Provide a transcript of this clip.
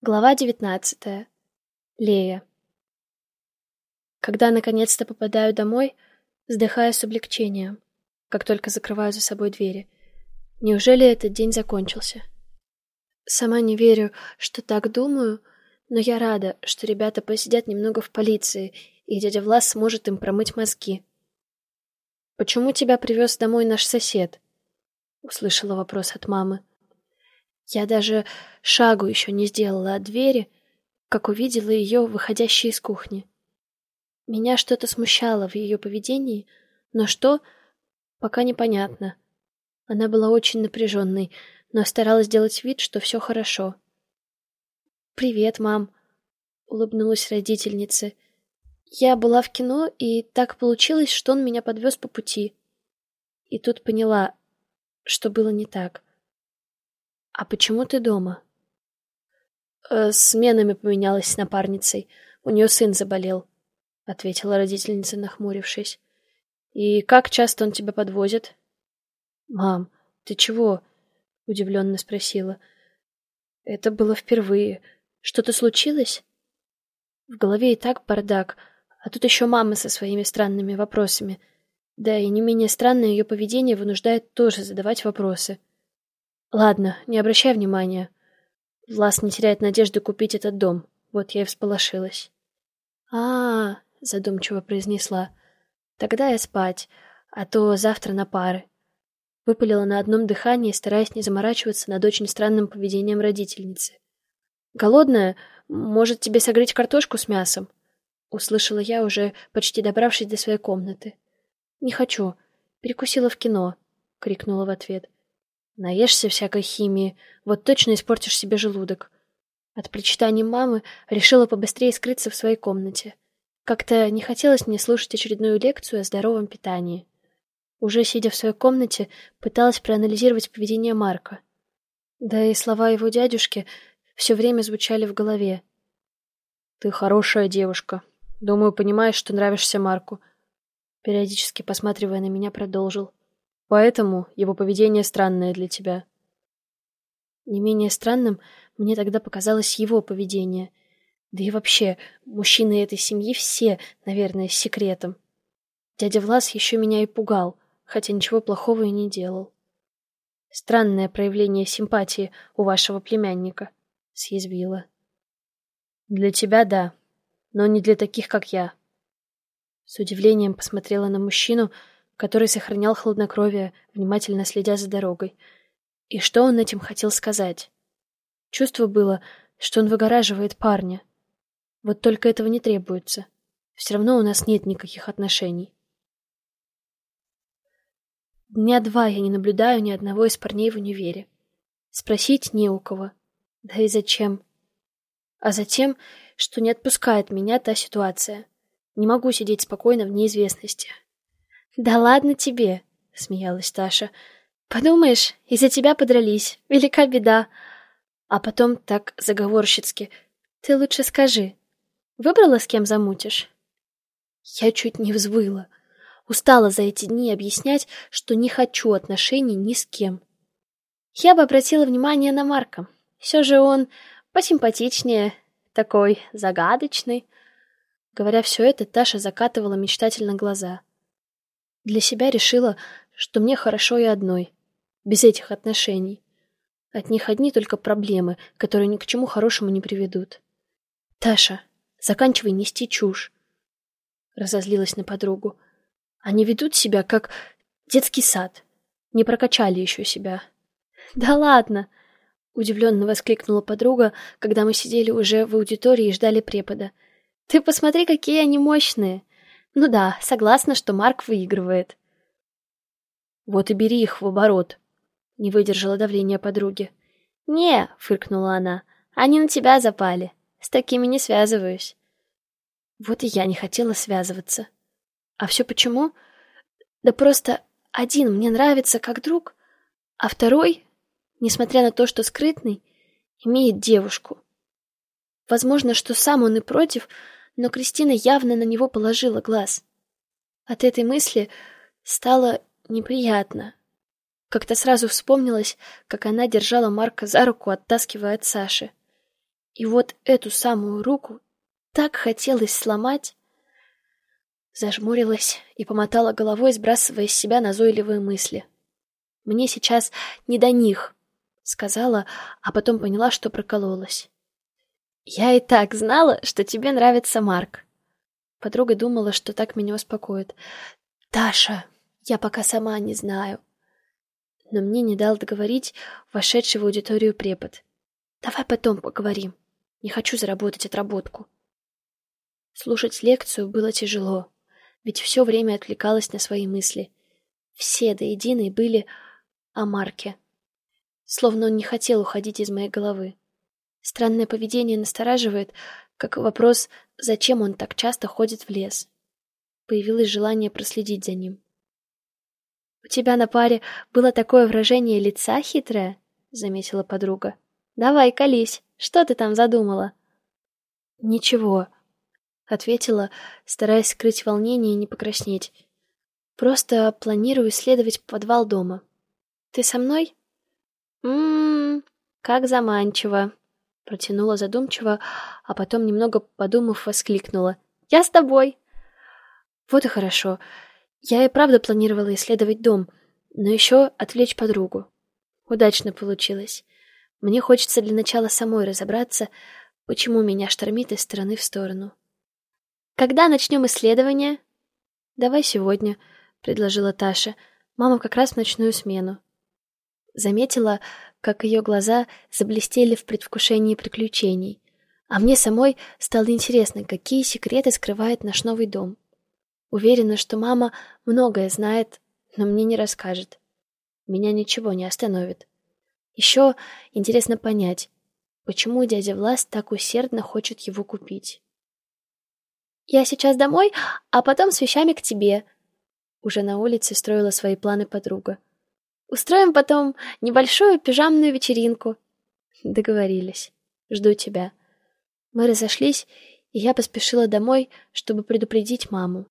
Глава девятнадцатая. Лея. Когда наконец-то попадаю домой, вздыхаю с облегчением, как только закрываю за собой двери. Неужели этот день закончился? Сама не верю, что так думаю, но я рада, что ребята посидят немного в полиции, и дядя Влас сможет им промыть мозги. «Почему тебя привез домой наш сосед?» — услышала вопрос от мамы. Я даже шагу еще не сделала от двери, как увидела ее, выходящей из кухни. Меня что-то смущало в ее поведении, но что, пока непонятно. Она была очень напряженной, но старалась сделать вид, что все хорошо. «Привет, мам», — улыбнулась родительнице. «Я была в кино, и так получилось, что он меня подвез по пути». И тут поняла, что было не так. «А почему ты дома?» «Э, «Сменами поменялась с напарницей. У нее сын заболел», — ответила родительница, нахмурившись. «И как часто он тебя подвозит?» «Мам, ты чего?» — удивленно спросила. «Это было впервые. Что-то случилось?» В голове и так бардак, а тут еще мама со своими странными вопросами. Да и не менее странное ее поведение вынуждает тоже задавать вопросы. Ладно, не обращай внимания. Влас не теряет надежды купить этот дом. Вот я и всполошилась. А, -а, -а задумчиво произнесла. Тогда я спать, а то завтра на пары. Выпалила на одном дыхании, стараясь не заморачиваться над очень странным поведением родительницы. Голодная? Может, тебе согреть картошку с мясом? Услышала я, уже почти добравшись до своей комнаты. Не хочу. Перекусила в кино, крикнула в ответ. Наешься всякой химии, вот точно испортишь себе желудок. От причитаний мамы решила побыстрее скрыться в своей комнате. Как-то не хотелось мне слушать очередную лекцию о здоровом питании. Уже сидя в своей комнате, пыталась проанализировать поведение Марка. Да и слова его дядюшки все время звучали в голове. «Ты хорошая девушка. Думаю, понимаешь, что нравишься Марку». Периодически посматривая на меня, продолжил. Поэтому его поведение странное для тебя. Не менее странным мне тогда показалось его поведение. Да и вообще, мужчины этой семьи все, наверное, с секретом. Дядя Влас еще меня и пугал, хотя ничего плохого и не делал. Странное проявление симпатии у вашего племянника, съязвила. Для тебя да, но не для таких, как я. С удивлением посмотрела на мужчину, который сохранял хладнокровие, внимательно следя за дорогой. И что он этим хотел сказать? Чувство было, что он выгораживает парня. Вот только этого не требуется. Все равно у нас нет никаких отношений. Дня два я не наблюдаю ни одного из парней в универе. Спросить не у кого. Да и зачем? А затем, что не отпускает меня та ситуация. Не могу сидеть спокойно в неизвестности. «Да ладно тебе», — смеялась Таша. «Подумаешь, из-за тебя подрались. Велика беда». А потом так заговорщицки. «Ты лучше скажи, выбрала, с кем замутишь?» Я чуть не взвыла. Устала за эти дни объяснять, что не хочу отношений ни с кем. Я бы обратила внимание на Марка. Все же он посимпатичнее, такой загадочный. Говоря все это, Таша закатывала мечтательно глаза. Для себя решила, что мне хорошо и одной, без этих отношений. От них одни только проблемы, которые ни к чему хорошему не приведут. «Таша, заканчивай нести чушь!» Разозлилась на подругу. «Они ведут себя, как детский сад. Не прокачали еще себя». «Да ладно!» Удивленно воскликнула подруга, когда мы сидели уже в аудитории и ждали препода. «Ты посмотри, какие они мощные! Ну да, согласна, что Марк выигрывает. Вот и бери их в оборот. Не выдержала давления подруги. Не, фыркнула она. Они на тебя запали. С такими не связываюсь. Вот и я не хотела связываться. А все почему? Да просто один мне нравится как друг, а второй, несмотря на то, что скрытный, имеет девушку. Возможно, что сам он и против, но Кристина явно на него положила глаз. От этой мысли стало неприятно. Как-то сразу вспомнилось, как она держала Марка за руку, оттаскивая от Саши. И вот эту самую руку так хотелось сломать. Зажмурилась и помотала головой, сбрасывая с себя назойливые мысли. Мне сейчас не до них, сказала, а потом поняла, что прокололась. Я и так знала, что тебе нравится Марк. Подруга думала, что так меня успокоит. Таша, я пока сама не знаю. Но мне не дал договорить вошедший в аудиторию препод. Давай потом поговорим. Не хочу заработать отработку. Слушать лекцию было тяжело, ведь все время отвлекалась на свои мысли. Все до единой были о Марке. Словно он не хотел уходить из моей головы. Странное поведение настораживает, как вопрос, зачем он так часто ходит в лес. Появилось желание проследить за ним. «У тебя на паре было такое выражение лица хитрое?» — заметила подруга. «Давай, колись, что ты там задумала?» «Ничего», ответила, стараясь скрыть волнение и не покраснеть. Просто планирую исследовать подвал дома. Ты со мной? Мм, как заманчиво, протянула задумчиво, а потом немного подумав, воскликнула: "Я с тобой". Вот и хорошо. Я и правда планировала исследовать дом, но еще отвлечь подругу. Удачно получилось. Мне хочется для начала самой разобраться, почему меня штормит из стороны в сторону. Когда начнем исследование? Давай сегодня, предложила Таша. Мама как раз в ночную смену. Заметила, как ее глаза заблестели в предвкушении приключений. А мне самой стало интересно, какие секреты скрывает наш новый дом. Уверена, что мама многое знает, но мне не расскажет. Меня ничего не остановит. Еще интересно понять, почему дядя Влас так усердно хочет его купить. Я сейчас домой, а потом с вещами к тебе. Уже на улице строила свои планы подруга. Устроим потом небольшую пижамную вечеринку. Договорились. Жду тебя. Мы разошлись, и я поспешила домой, чтобы предупредить маму.